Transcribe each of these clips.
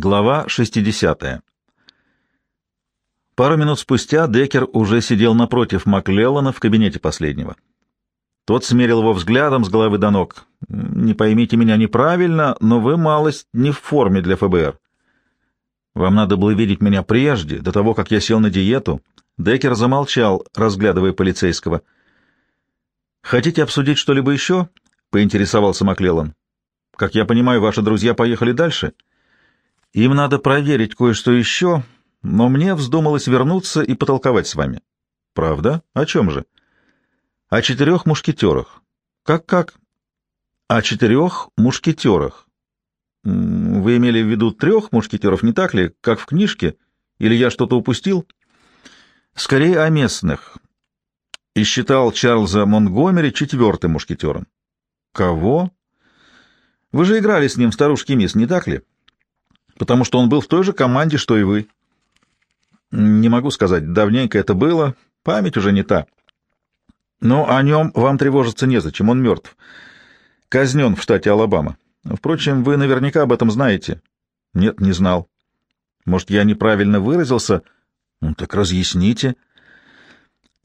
Глава 60. Пару минут спустя Деккер уже сидел напротив Маклеллана в кабинете последнего. Тот смерил его взглядом с головы до ног. «Не поймите меня неправильно, но вы малость не в форме для ФБР. Вам надо было видеть меня прежде, до того, как я сел на диету». Деккер замолчал, разглядывая полицейского. «Хотите обсудить что-либо еще?» — поинтересовался Маклеллан. «Как я понимаю, ваши друзья поехали дальше?» Им надо проверить кое-что еще, но мне вздумалось вернуться и потолковать с вами. Правда? О чем же? О четырех мушкетерах. Как-как? О четырех мушкетерах. Вы имели в виду трех мушкетеров, не так ли, как в книжке? Или я что-то упустил? Скорее о местных. И считал Чарльза Монгомери четвертым мушкетером. Кого? Вы же играли с ним в старушки мисс, не так ли? — потому что он был в той же команде, что и вы. Не могу сказать, давненько это было, память уже не та. Но о нем вам тревожиться незачем, он мертв. Казнен в штате Алабама. Впрочем, вы наверняка об этом знаете. Нет, не знал. Может, я неправильно выразился? Ну, так разъясните.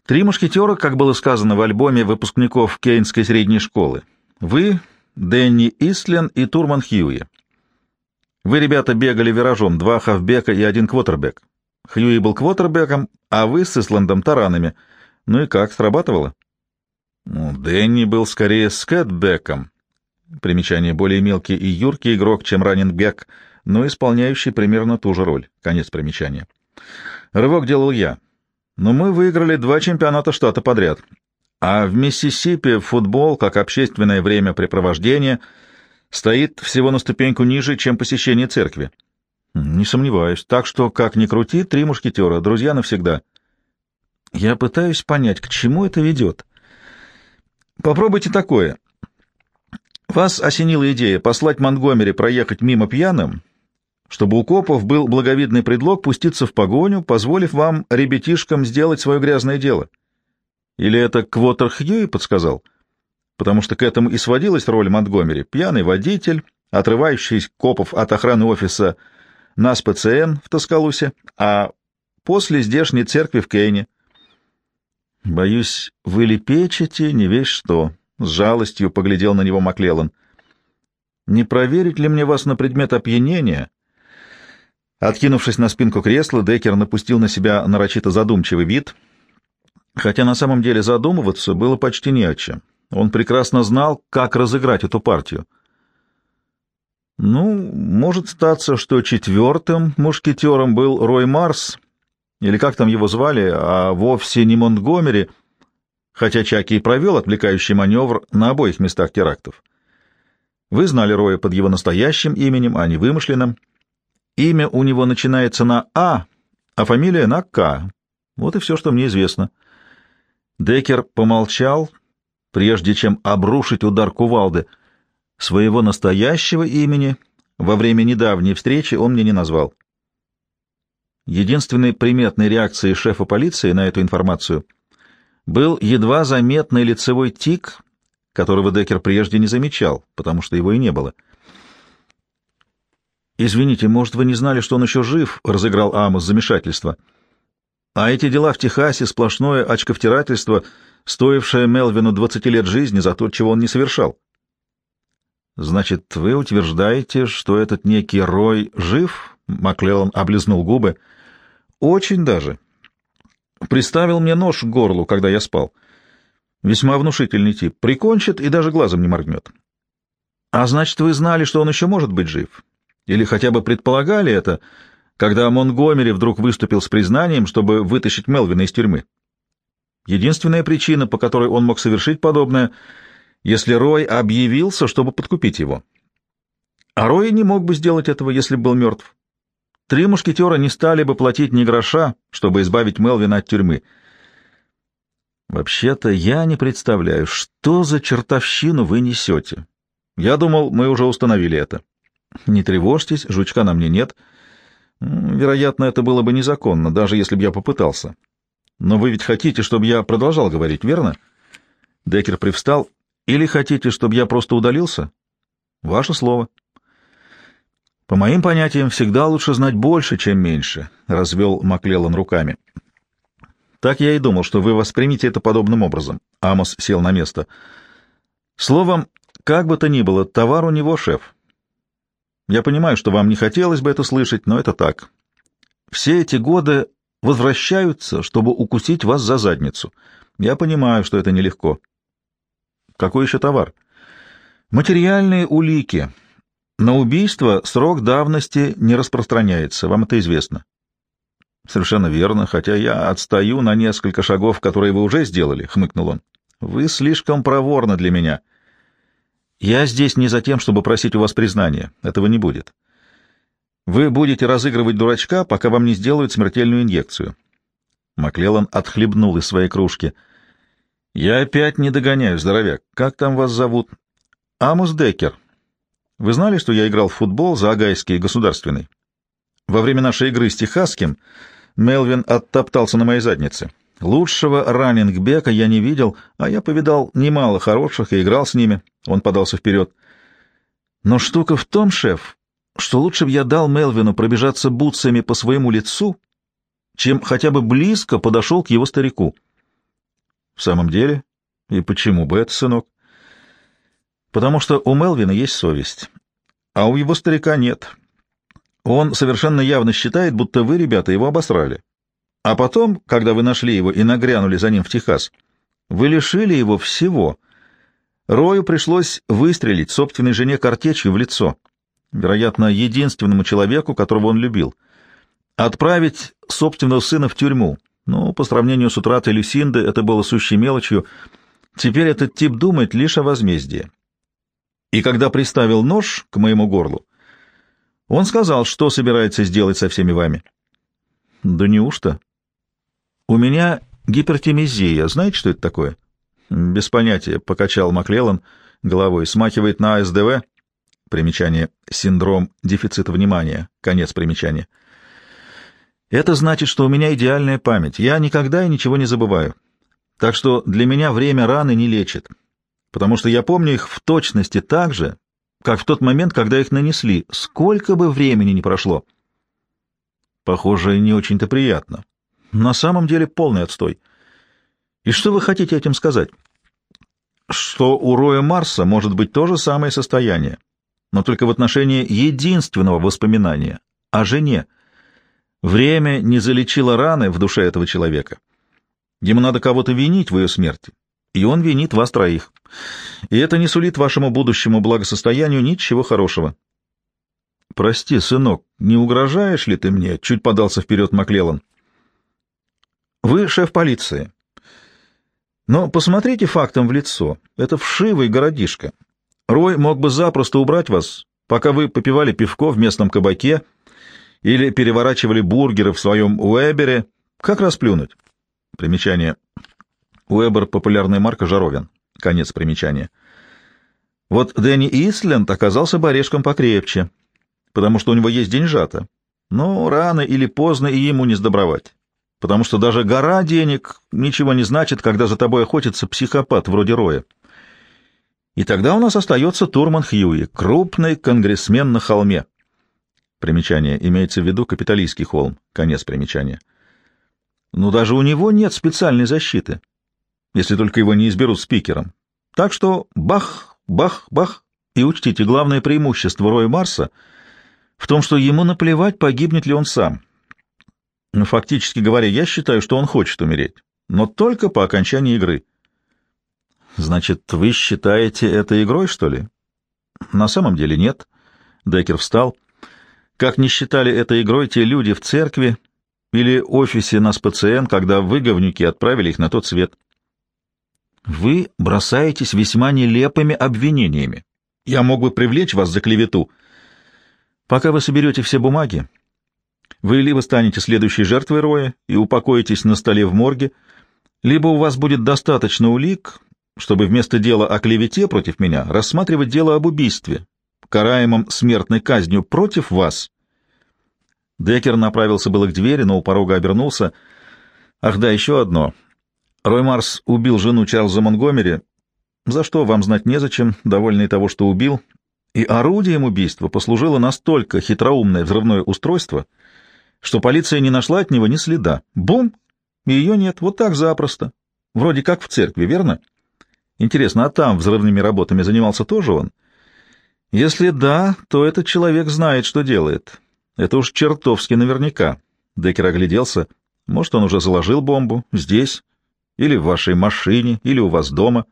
Три мушкетера, как было сказано в альбоме выпускников Кейнской средней школы. Вы, Дэнни Ислен и Турман Хьюи. Вы, ребята, бегали виражом, два хавбека и один квотербек. Хьюи был квотербеком, а вы с Исландом таранами. Ну и как, срабатывало? Ну, Дэнни был скорее скэтбеком. Примечание более мелкий и юркий игрок, чем раненбек, но исполняющий примерно ту же роль. Конец примечания. Рывок делал я. Но мы выиграли два чемпионата штата подряд. А в Миссисипи футбол, как общественное времяпрепровождение — стоит всего на ступеньку ниже, чем посещение церкви. Не сомневаюсь. Так что, как ни крути, три мушкетера, друзья навсегда. Я пытаюсь понять, к чему это ведет. Попробуйте такое. Вас осенила идея послать Монгомери проехать мимо пьяным, чтобы у копов был благовидный предлог пуститься в погоню, позволив вам, ребятишкам, сделать свое грязное дело. Или это Квотер Хьюи подсказал? — потому что к этому и сводилась роль Монтгомери. Пьяный водитель, отрывающий копов от охраны офиса на СПЦН в Тоскалусе, а после здешней церкви в Кейне. «Боюсь, вы лепечете не весь что», — с жалостью поглядел на него Маклеллан. «Не проверить ли мне вас на предмет опьянения?» Откинувшись на спинку кресла, Деккер напустил на себя нарочито задумчивый вид, хотя на самом деле задумываться было почти не о чем. Он прекрасно знал, как разыграть эту партию. Ну, может статься, что четвертым мушкетером был Рой Марс, или как там его звали, а вовсе не Монтгомери, хотя Чаки и провел отвлекающий маневр на обоих местах терактов. Вы знали Роя под его настоящим именем, а не вымышленным. Имя у него начинается на «А», а фамилия на «К». Вот и все, что мне известно. Деккер помолчал, — прежде чем обрушить удар кувалды. Своего настоящего имени во время недавней встречи он мне не назвал. Единственной приметной реакцией шефа полиции на эту информацию был едва заметный лицевой тик, которого Деккер прежде не замечал, потому что его и не было. «Извините, может, вы не знали, что он еще жив?» — разыграл Амос замешательство. «А эти дела в Техасе — сплошное очковтирательство — стоившая Мелвину двадцати лет жизни за то, чего он не совершал. «Значит, вы утверждаете, что этот некий Рой жив?» — Маклеллан облизнул губы. «Очень даже. Приставил мне нож к горлу, когда я спал. Весьма внушительный тип. Прикончит и даже глазом не моргнет. А значит, вы знали, что он еще может быть жив? Или хотя бы предполагали это, когда Монгомери вдруг выступил с признанием, чтобы вытащить Мелвина из тюрьмы?» Единственная причина, по которой он мог совершить подобное, если Рой объявился, чтобы подкупить его. А Рой не мог бы сделать этого, если был мертв. Три мушкетера не стали бы платить ни гроша, чтобы избавить Мелвина от тюрьмы. Вообще-то я не представляю, что за чертовщину вы несете. Я думал, мы уже установили это. Не тревожьтесь, жучка на мне нет. Вероятно, это было бы незаконно, даже если бы я попытался. Но вы ведь хотите, чтобы я продолжал говорить, верно? Деккер привстал. Или хотите, чтобы я просто удалился? Ваше слово. По моим понятиям, всегда лучше знать больше, чем меньше, — развел Маклеллан руками. Так я и думал, что вы воспримете это подобным образом. Амос сел на место. Словом, как бы то ни было, товар у него, шеф. Я понимаю, что вам не хотелось бы это слышать, но это так. Все эти годы возвращаются, чтобы укусить вас за задницу. Я понимаю, что это нелегко. Какой еще товар? Материальные улики. На убийство срок давности не распространяется, вам это известно. Совершенно верно, хотя я отстаю на несколько шагов, которые вы уже сделали, хмыкнул он. Вы слишком проворны для меня. Я здесь не за тем, чтобы просить у вас признания. Этого не будет. Вы будете разыгрывать дурачка, пока вам не сделают смертельную инъекцию. Маклеллан отхлебнул из своей кружки. Я опять не догоняю, здоровяк. Как там вас зовут? Амус Деккер. Вы знали, что я играл в футбол за Агайский государственный? Во время нашей игры с Техасским Мелвин оттоптался на моей заднице. Лучшего раннингбека я не видел, а я повидал немало хороших и играл с ними. Он подался вперед. Но штука в том, шеф, что лучше бы я дал Мелвину пробежаться бутсами по своему лицу, чем хотя бы близко подошел к его старику. — В самом деле? И почему бы это, сынок? — Потому что у Мелвина есть совесть, а у его старика нет. Он совершенно явно считает, будто вы, ребята, его обосрали. А потом, когда вы нашли его и нагрянули за ним в Техас, вы лишили его всего. Рою пришлось выстрелить собственной жене картечью в лицо — вероятно, единственному человеку, которого он любил. Отправить собственного сына в тюрьму. Ну, по сравнению с утратой Люсинды, это было сущей мелочью. Теперь этот тип думает лишь о возмездии. И когда приставил нож к моему горлу, он сказал, что собирается сделать со всеми вами. Да неужто? У меня гипертимизия. Знаете, что это такое? Без понятия, — покачал Маклеллан головой. Смахивает на СДВ. Примечание. Синдром дефицита внимания. Конец примечания. Это значит, что у меня идеальная память. Я никогда и ничего не забываю. Так что для меня время раны не лечит, потому что я помню их в точности так же, как в тот момент, когда их нанесли, сколько бы времени ни прошло. Похоже, не очень-то приятно. На самом деле полный отстой. И что вы хотите этим сказать? Что у Роя Марса может быть то же самое состояние но только в отношении единственного воспоминания — о жене. Время не залечило раны в душе этого человека. Ему надо кого-то винить в ее смерти, и он винит вас троих. И это не сулит вашему будущему благосостоянию ничего хорошего. — Прости, сынок, не угрожаешь ли ты мне? — чуть подался вперед Маклеллан. — Вы шеф полиции. Но посмотрите фактом в лицо. Это вшивый городишко. Рой мог бы запросто убрать вас, пока вы попивали пивко в местном кабаке или переворачивали бургеры в своем Уэбере. Как расплюнуть? Примечание. Уэбер — популярная марка Жаровин. Конец примечания. Вот Дэнни Исленд оказался бы орешком покрепче, потому что у него есть деньжата. Но рано или поздно и ему не сдобровать. Потому что даже гора денег ничего не значит, когда за тобой охотится психопат вроде Роя. И тогда у нас остается Турман Хьюи, крупный конгрессмен на холме. Примечание. Имеется в виду капиталистский холм. Конец примечания. Но даже у него нет специальной защиты, если только его не изберут спикером. Так что бах, бах, бах. И учтите, главное преимущество Роя Марса в том, что ему наплевать, погибнет ли он сам. Но фактически говоря, я считаю, что он хочет умереть, но только по окончании игры. Значит, вы считаете это игрой, что ли? На самом деле нет. Деккер встал. Как не считали это игрой те люди в церкви или офисе нас ПЦН, когда вы, говнюки, отправили их на тот свет. Вы бросаетесь весьма нелепыми обвинениями. Я мог бы привлечь вас за клевету. Пока вы соберете все бумаги, вы либо станете следующей жертвой Роя и упокоитесь на столе в морге, либо у вас будет достаточно улик, чтобы вместо дела о клевете против меня рассматривать дело об убийстве, караемом смертной казнью против вас. Деккер направился было к двери, но у порога обернулся. Ах да, еще одно. Рой Марс убил жену Чарльза Монгомери. За что вам знать незачем, довольный того, что убил, И орудием убийства послужило настолько хитроумное взрывное устройство, что полиция не нашла от него ни следа. Бум! И ее нет. Вот так запросто. Вроде как в церкви, верно? Интересно, а там взрывными работами занимался тоже он? Если да, то этот человек знает, что делает. Это уж чертовски наверняка. Деккер огляделся. Может, он уже заложил бомбу здесь, или в вашей машине, или у вас дома.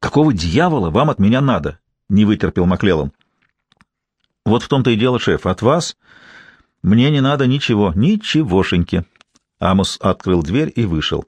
Какого дьявола вам от меня надо? Не вытерпел Маклеллан. Вот в том-то и дело, шеф. От вас мне не надо ничего, ничегошеньки. Амос открыл дверь и вышел.